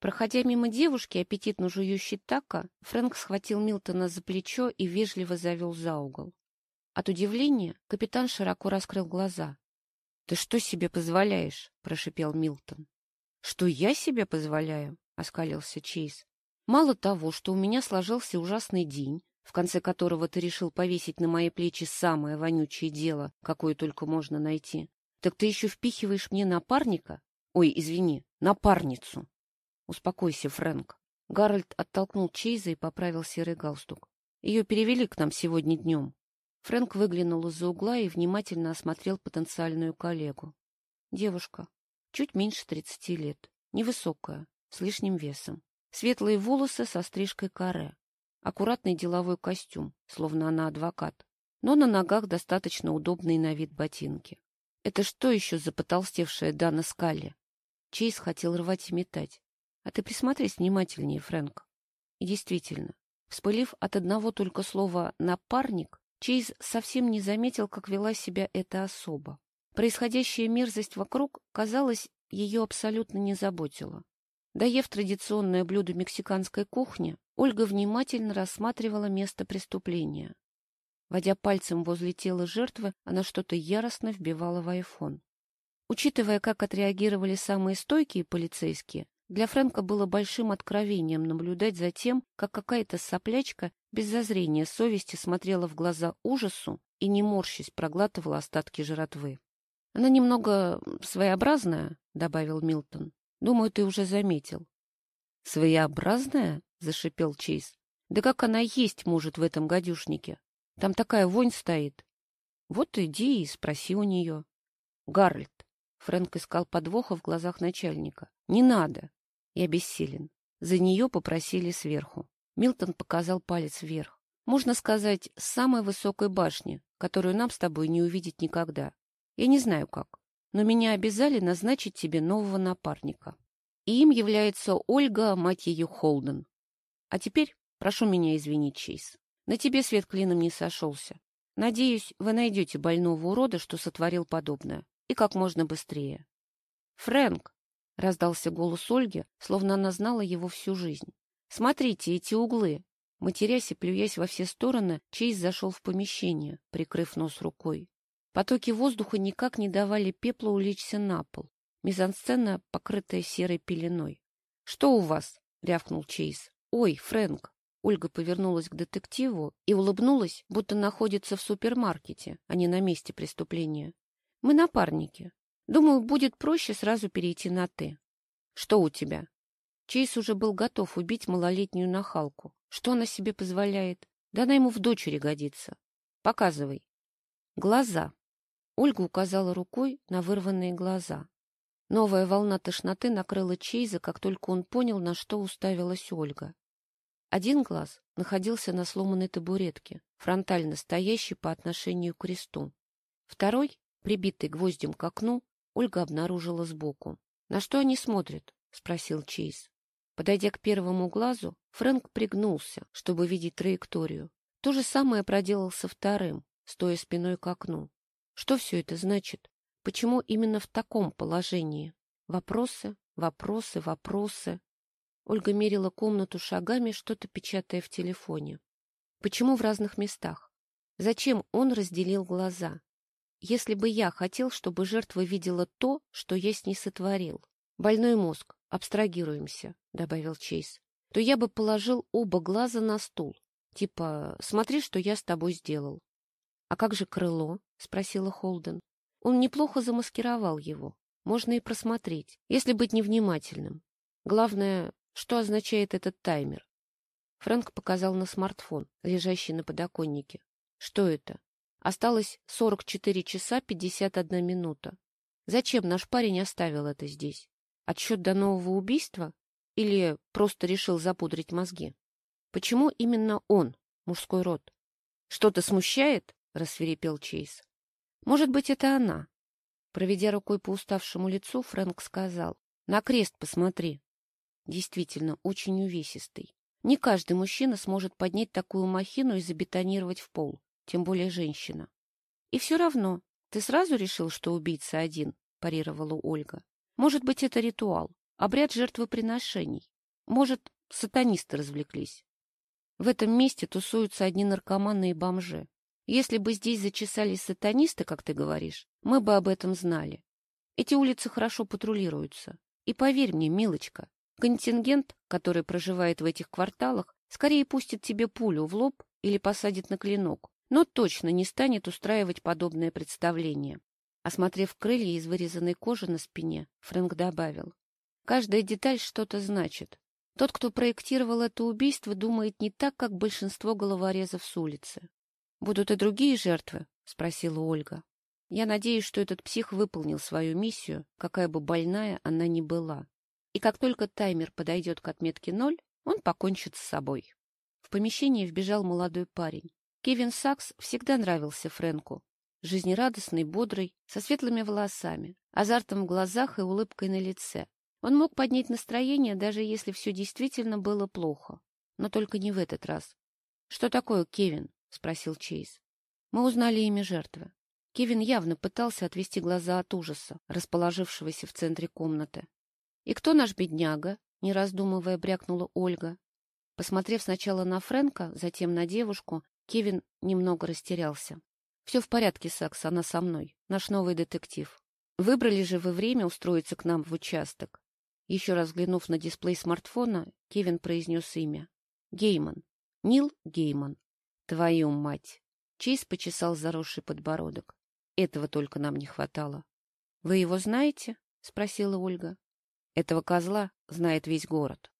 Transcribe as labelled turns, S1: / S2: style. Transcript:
S1: Проходя мимо девушки, аппетитно жующей така, Фрэнк схватил Милтона за плечо и вежливо завел за угол. От удивления капитан широко раскрыл глаза. — Ты что себе позволяешь? — прошипел Милтон. — Что я себе позволяю? — оскалился Чейз. — Мало того, что у меня сложился ужасный день, в конце которого ты решил повесить на мои плечи самое вонючее дело, какое только можно найти, так ты еще впихиваешь мне напарника? Ой, извини, напарницу. Успокойся, Фрэнк. Гарольд оттолкнул Чейза и поправил серый галстук. Ее перевели к нам сегодня днем. Фрэнк выглянул из-за угла и внимательно осмотрел потенциальную коллегу. Девушка, чуть меньше тридцати лет, невысокая, с лишним весом. Светлые волосы со стрижкой каре. Аккуратный деловой костюм, словно она адвокат. Но на ногах достаточно удобные на вид ботинки. Это что еще за потолстевшая Дана Скалли? Чейз хотел рвать и метать. А ты присмотрись внимательнее, Фрэнк. И действительно, вспылив от одного только слова «напарник», Чейз совсем не заметил, как вела себя эта особа. Происходящая мерзость вокруг, казалось, ее абсолютно не заботила. Доев традиционное блюдо мексиканской кухни, Ольга внимательно рассматривала место преступления. Водя пальцем возле тела жертвы, она что-то яростно вбивала в айфон. Учитывая, как отреагировали самые стойкие полицейские, для Фрэнка было большим откровением наблюдать за тем, как какая-то соплячка без зазрения совести смотрела в глаза ужасу и, не морщись, проглатывала остатки жратвы. — Она немного своеобразная, — добавил Милтон. — Думаю, ты уже заметил. — Своеобразная? — зашипел Чейз. — Да как она есть может в этом гадюшнике? Там такая вонь стоит. — Вот иди и спроси у нее. — Гарольд. Фрэнк искал подвоха в глазах начальника. — Не надо и обессилен. За нее попросили сверху. Милтон показал палец вверх. Можно сказать, с самой высокой башни, которую нам с тобой не увидеть никогда. Я не знаю как, но меня обязали назначить тебе нового напарника. И им является Ольга, мать ее, Холден. А теперь прошу меня извинить, Чейз. На тебе свет клином не сошелся. Надеюсь, вы найдете больного урода, что сотворил подобное. И как можно быстрее. Фрэнк, — раздался голос Ольги, словно она знала его всю жизнь. «Смотрите, эти углы!» Матерясь и плюясь во все стороны, Чейз зашел в помещение, прикрыв нос рукой. Потоки воздуха никак не давали пеплу улечься на пол. Мизансцена, покрытая серой пеленой. «Что у вас?» — рявкнул Чейз. «Ой, Фрэнк!» Ольга повернулась к детективу и улыбнулась, будто находится в супермаркете, а не на месте преступления. «Мы напарники. Думаю, будет проще сразу перейти на «ты». Что у тебя? Чейз уже был готов убить малолетнюю нахалку. Что она себе позволяет? Да она ему в дочери годится. Показывай. Глаза. Ольга указала рукой на вырванные глаза. Новая волна тошноты накрыла Чейза, как только он понял, на что уставилась Ольга. Один глаз находился на сломанной табуретке, фронтально стоящий по отношению к кресту. Второй, прибитый гвоздем к окну, Ольга обнаружила сбоку. — На что они смотрят? — спросил Чейз. Подойдя к первому глазу, Фрэнк пригнулся, чтобы видеть траекторию. То же самое проделал со вторым, стоя спиной к окну. Что все это значит? Почему именно в таком положении? Вопросы, вопросы, вопросы. Ольга мерила комнату шагами, что-то печатая в телефоне. Почему в разных местах? Зачем он разделил глаза? Если бы я хотел, чтобы жертва видела то, что я с ней сотворил. Больной мозг, абстрагируемся, — добавил Чейз, — то я бы положил оба глаза на стул. Типа, смотри, что я с тобой сделал. — А как же крыло? — спросила Холден. Он неплохо замаскировал его. Можно и просмотреть, если быть невнимательным. Главное, что означает этот таймер. Фрэнк показал на смартфон, лежащий на подоконнике. Что это? Осталось 44 часа 51 минута. Зачем наш парень оставил это здесь? Отсчет до нового убийства? Или просто решил запудрить мозги? Почему именно он, мужской род? Что-то смущает? — рассверепел Чейз. Может быть, это она? Проведя рукой по уставшему лицу, Фрэнк сказал. На крест посмотри. Действительно, очень увесистый. Не каждый мужчина сможет поднять такую махину и забетонировать в пол тем более женщина. — И все равно, ты сразу решил, что убийца один? — парировала Ольга. — Может быть, это ритуал. Обряд жертвоприношений. Может, сатанисты развлеклись. В этом месте тусуются одни наркоманы и бомжи. Если бы здесь зачесались сатанисты, как ты говоришь, мы бы об этом знали. Эти улицы хорошо патрулируются. И поверь мне, милочка, контингент, который проживает в этих кварталах, скорее пустит тебе пулю в лоб или посадит на клинок, но точно не станет устраивать подобное представление. Осмотрев крылья из вырезанной кожи на спине, Фрэнк добавил. Каждая деталь что-то значит. Тот, кто проектировал это убийство, думает не так, как большинство головорезов с улицы. — Будут и другие жертвы? — спросила Ольга. Я надеюсь, что этот псих выполнил свою миссию, какая бы больная она ни была. И как только таймер подойдет к отметке ноль, он покончит с собой. В помещение вбежал молодой парень. Кевин Сакс всегда нравился Фрэнку. Жизнерадостный, бодрый, со светлыми волосами, азартом в глазах и улыбкой на лице. Он мог поднять настроение, даже если все действительно было плохо. Но только не в этот раз. — Что такое, Кевин? — спросил Чейз. Мы узнали имя жертвы. Кевин явно пытался отвести глаза от ужаса, расположившегося в центре комнаты. «И кто наш бедняга?» — не раздумывая брякнула Ольга. Посмотрев сначала на Фрэнка, затем на девушку, Кевин немного растерялся. «Все в порядке, Сакс, она со мной, наш новый детектив. Выбрали же вы время устроиться к нам в участок». Еще раз взглянув на дисплей смартфона, Кевин произнес имя. «Гейман. Нил Гейман. Твою мать!» Чейз почесал заросший подбородок. Этого только нам не хватало. — Вы его знаете? — спросила Ольга. — Этого козла знает весь город.